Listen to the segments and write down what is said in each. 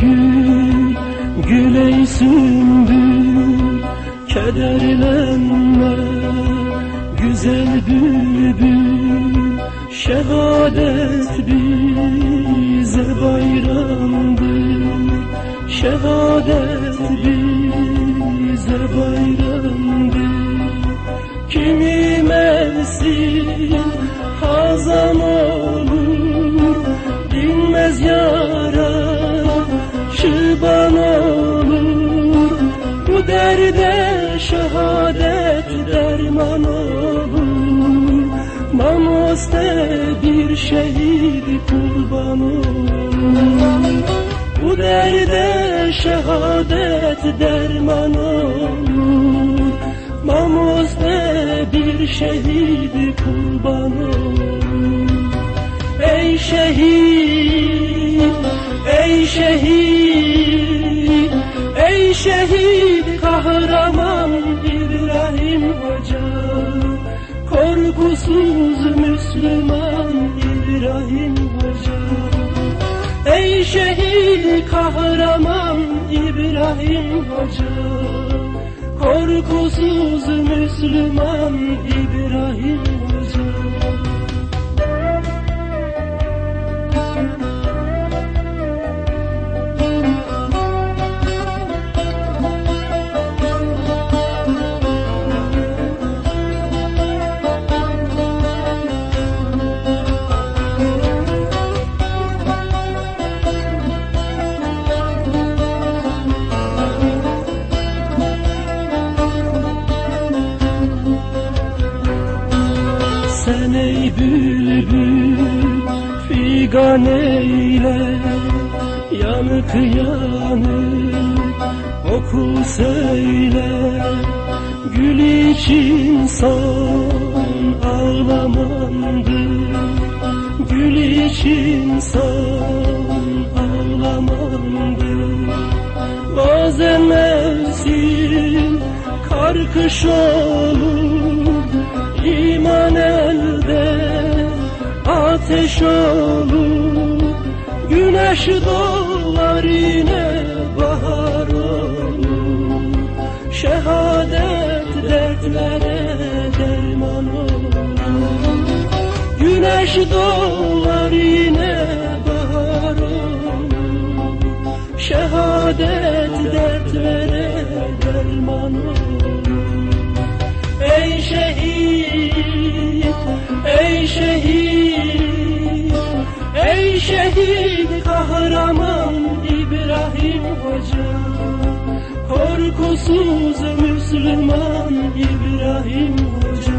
Gül, güley sümbül Kederlenme güzel bülbül Şehadet bize bayramdır. Şehadet bize bayramdır şıban olur Bu derde şehadet derman olur Namuste bir şehit kurban olur Bu derde şehadet derman olur Mamuz'da bir şehit kurban olur Ey şehit, ey şehit, Korkusuz Müslüman İbrahim Hoca. Ey şehit kahraman İbrahim Hoca. Korkusuz Müslüman İbrahim bülbül figan eyle Yanık yanık oku söyle. Gül için son ağlamandır Gül için son ağlamandır Bazen mevsim karkış olur ateş olur Güneş doğar yine bahar olur. Şehadet dertlere derman olur. Güneş doğar yine bahar olur. Şehadet dertlere derman olur. Ey şehit, ey şehit, şehit kahraman İbrahim Hoca. Korkusuz Müslüman İbrahim Hoca.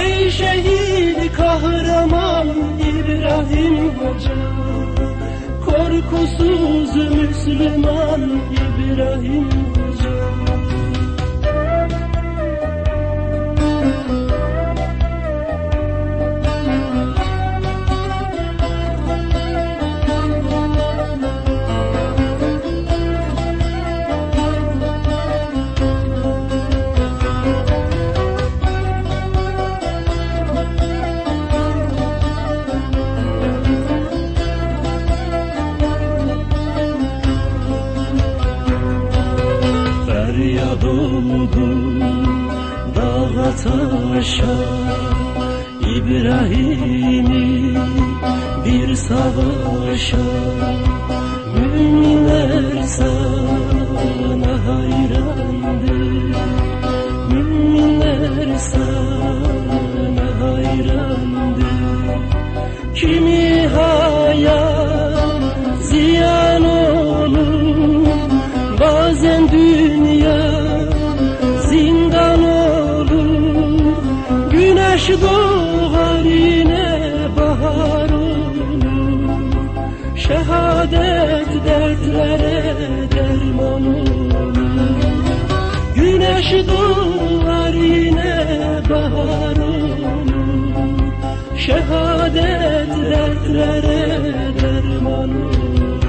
Ey şehit kahraman İbrahim Hoca. Korkusuz Müslüman İbrahim Feryat oldu dağa taşa. İbrahim'i bir savaşa Müminler sana hayrandır Müminler sana hayrandır Kimi Güneş doğar yine bahar olur. Şehadet dertlere derman olur. Güneş doğar yine bahar olur. Şehadet dertlere derman olur.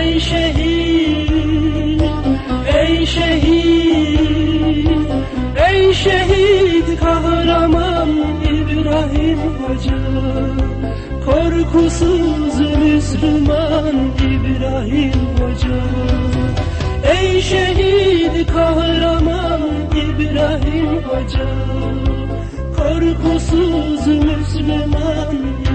Ey şehit, ey şehit, Korkusuz Müslüman İbrahim Hoca. Ey şehit kahraman İbrahim Hoca. Korkusuz Müslüman